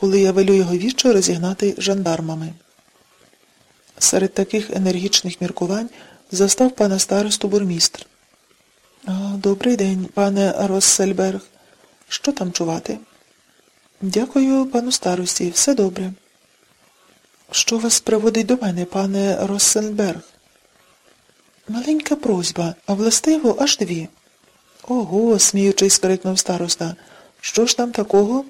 коли я велю його вічо розігнати жандармами. Серед таких енергічних міркувань застав пана старосту бурмістр. Добрий день, пане Россельберг. Що там чувати? Дякую, пану старості, все добре. Що вас приводить до мене, пане Россельберг? Маленька просьба, а властиво аж дві. Ого, сміючись, скрикнув староста. Що ж там такого?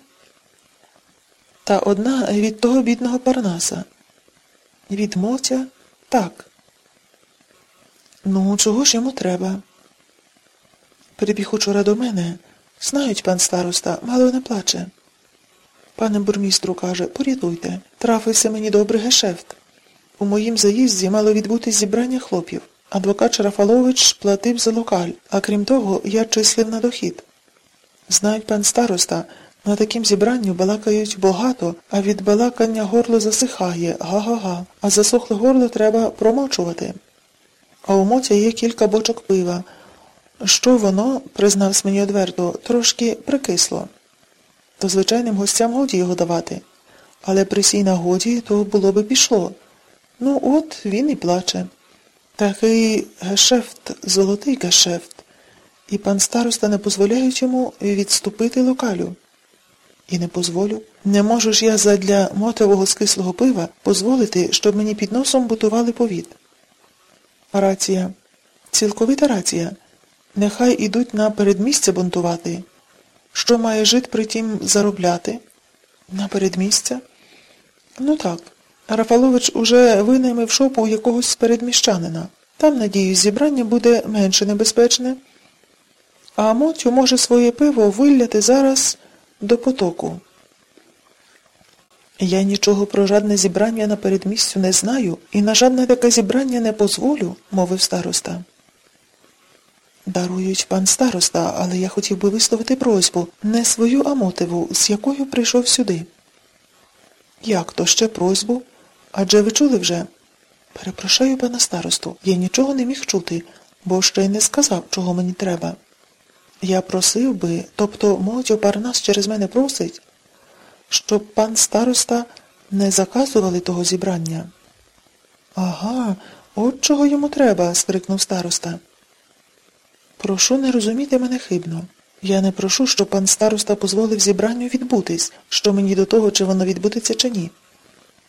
Та одна від того бідного Парнаса. Від Мотя? Так. Ну, чого ж йому треба? Прибіг учора до мене. Знають, пан староста, мало не плаче. Пане бурмістру каже, порятуйте, трафився мені добрий гешефт. У моїм заїзді мало відбутись зібрання хлопів. Адвокат Шарафалович платив за локаль, а крім того, я числив на дохід. Знають, пан староста, на таким зібранню балакають багато, а від балакання горло засихає, га-га-га, а засохле горло треба промочувати. А у Мотя є кілька бочок пива. Що воно, признався мені одверто, трошки прикисло. То звичайним гостям годі його давати. Але при сій нагоді то було би пішло. Ну от він і плаче. Такий гешефт, золотий гешефт. І пан староста не дозволяють йому відступити локалю. І не позволю. Не можу ж я задля мотового скислого пива дозволити, щоб мені під носом бутували повід. Рація. Цілковита рація. Нехай ідуть на передмістя бунтувати. Що має жит притім заробляти? На передмістя? Ну так. Рафалович уже винаймив шопу якогось передміщанина. Там, надіюсь, зібрання буде менше небезпечне. А Мотю може своє пиво вилляти зараз до потоку. Я нічого про жадне зібрання на передмістю не знаю і на жадне таке зібрання не позволю, мовив староста. Дарують пан староста, але я хотів би висловити просьбу, не свою, а мотиву, з якою прийшов сюди. Як то ще просьбу? Адже ви чули вже? Перепрошаю пана старосту, я нічого не міг чути, бо ще й не сказав, чого мені треба. Я просив би, тобто Мотю Парнас через мене просить, щоб пан староста не заказували того зібрання. Ага, от чого йому треба, скрикнув староста. Прошу не розуміти мене хибно. Я не прошу, щоб пан староста дозволив зібранню відбутись, що мені до того, чи воно відбудеться, чи ні.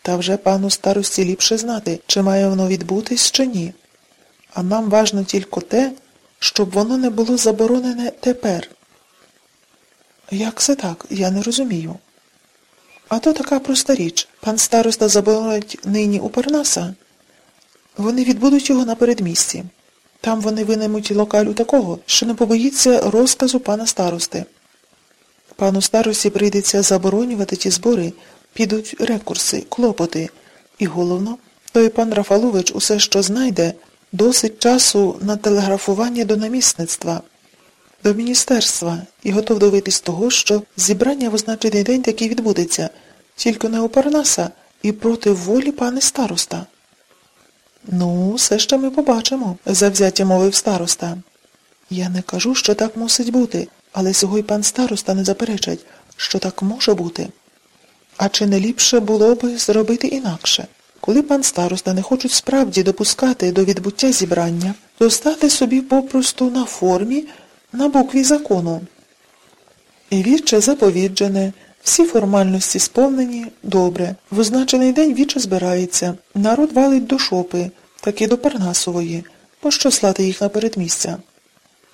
Та вже пану старості ліпше знати, чи має воно відбутись, чи ні. А нам важно тільки те, щоб воно не було заборонене тепер. Як це так? Я не розумію. А то така проста річ. Пан староста заборонить нині у Парнаса. Вони відбудуть його на передмісті. Там вони винаймуть локалю такого, що не побоїться розказу пана старости. Пану старості прийдеться заборонювати ті збори, підуть рекурси, клопоти. І головно, той пан Рафалович усе, що знайде, досить часу на телеграфування до намісництва, до міністерства і готов довитись того, що зібрання в означений день таки відбудеться, тільки не у Парнаса і проти волі пани староста. Ну, все ще ми побачимо, завзяття мовив староста. Я не кажу, що так мусить бути, але сьогодні пан староста не заперечать, що так може бути. А чи не ліпше було би зробити інакше? Коли пан староста не хочуть справді допускати до відбуття зібрання, то стати собі попросту на формі, на букві закону. І віче заповіджене, всі формальності сповнені, добре. В означений день віче збирається, народ валить до шопи, так і до Парнасової, пощо слати їх на передмістя.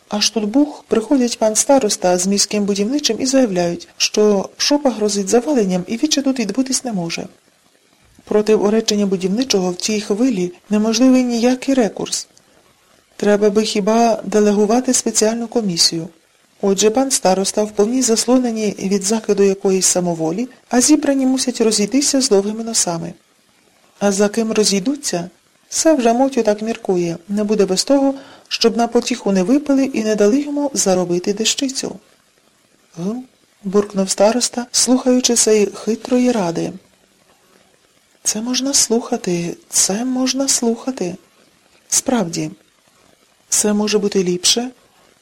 Аж тут бух приходять пан староста з міським будівничим і заявляють, що шопа грозить заваленням і віче тут відбутись не може. Проти уречення будівничого в цій хвилі неможливий ніякий рекурс. Треба би хіба делегувати спеціальну комісію. Отже, пан староста в повній заслонені від закиду якоїсь самоволі, а зібрані мусять розійтися з довгими носами. А за ким розійдуться, все вже Мотю так міркує, не буде без того, щоб на потіху не випили і не дали йому заробити дещицю. Гм, буркнув староста, слухаючи цієї хитрої ради. Це можна слухати, це можна слухати. Справді, це може бути ліпше,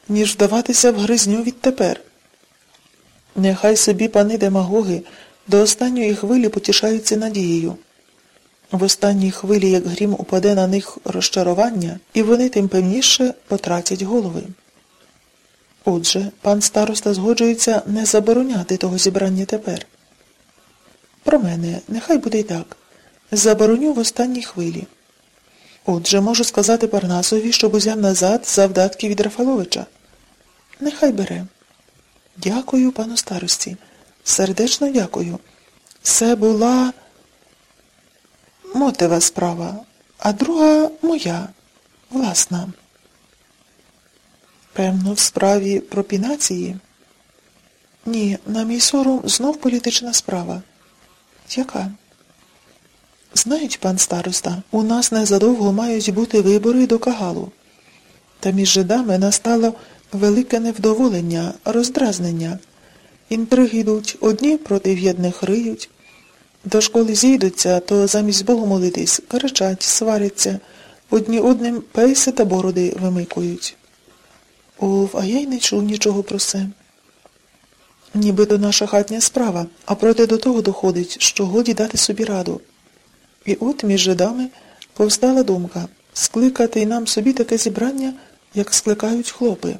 ніж вдаватися в гризню відтепер. Нехай собі пани демагоги До останньої хвилі потішаються надією. В останній хвилі, як грім упаде на них розчарування, і вони тим певніше потратять голови. Отже, пан староста згоджується не забороняти того зібрання тепер. Про мене, нехай буде й так. Забороню в останній хвилі. Отже, можу сказати Парнасові, щоб узяв назад завдатки від Рафаловича. Нехай бере. Дякую, пану старості. Сердечно дякую. Це була мотива справа, а друга моя, власна. Певно, в справі пропінації? Ні, на мій сором знов політична справа. Яка? Знають, пан староста, у нас незадовго мають бути вибори до Кагалу. Та між жидами настало велике невдоволення, роздразнення. Інтриги йдуть, одні проти в'єдних риють. До школи зійдуться, то замість Богу молитись, кричать, сваряться, одні одним пейси та бороди вимикують. Ов, а я й не чув нічого про це. Нібито наша хатня справа, а проте до того доходить, що годі дати собі раду. І от між жидами повстала думка скликати й нам собі таке зібрання, як скликають хлопи.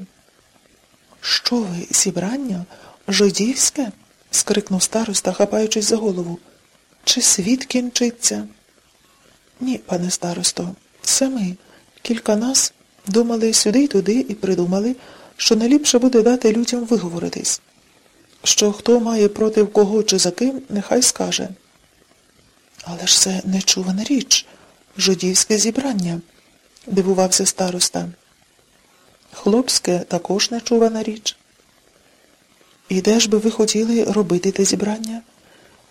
Що ви, зібрання? Жидівське? скрикнув староста, хапаючись за голову. Чи світ кінчиться? Ні, пане старосто, це ми, кілька нас, думали сюди й туди і придумали, що найліпше буде дати людям виговоритись. Що хто має проти кого чи за ким, нехай скаже. Але ж це нечувана річ, жидівське зібрання, дивувався староста. Хлопське також нечувана річ. І де ж би ви хотіли робити те зібрання?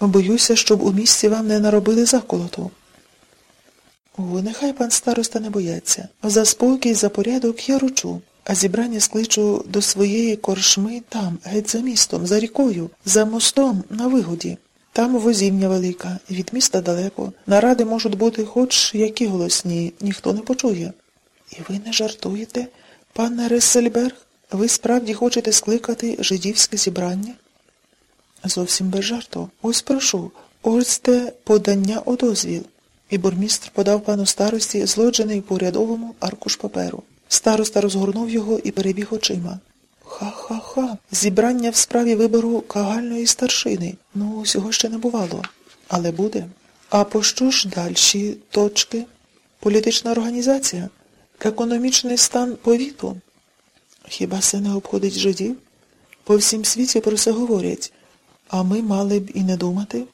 Боюся, щоб у місті вам не наробили заколоту. О, нехай пан староста не бояться. За спокій, за порядок я ручу, а зібрання скличу до своєї коршми там, геть за містом, за рікою, за мостом, на вигоді. Там возівня велика, від міста далеко. Наради можуть бути хоч які голосні, ніхто не почує. І ви не жартуєте, пане Рессельберг? Ви справді хочете скликати жидівське зібрання? Зовсім без жарту. Ось прошу, ось те подання у дозвіл. І бурмістр подав пану старості злоджений по рядовому аркуш паперу. Староста розгорнув його і перебіг очима. Ха-ха-ха. Зібрання в справі вибору кагальної старшини. Ну, усього ще не бувало. Але буде. А по що ж дальші точки? Політична організація? Економічний стан повіту? Хіба це не обходить жидів? По всім світі про це говорять. А ми мали б і не думати.